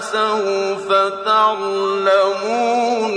سَوْفَ تَعْلَمُونَ.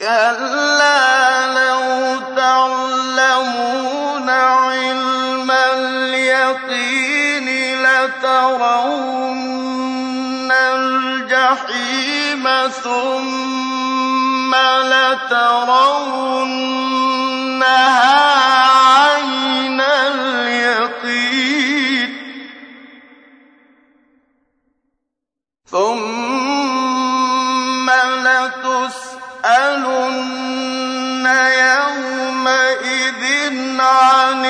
كَلَّا لَوْ تَعْلَمُونَ عِلْمَ الْيَقِينِ لَتَرَوُنَّ الْجَحِيمَ ثُمَّ لَتَرَوُنَّهَا ثُمَّ لَتُسْأَلُنَّ يَوْمَئِذٍ عَنِ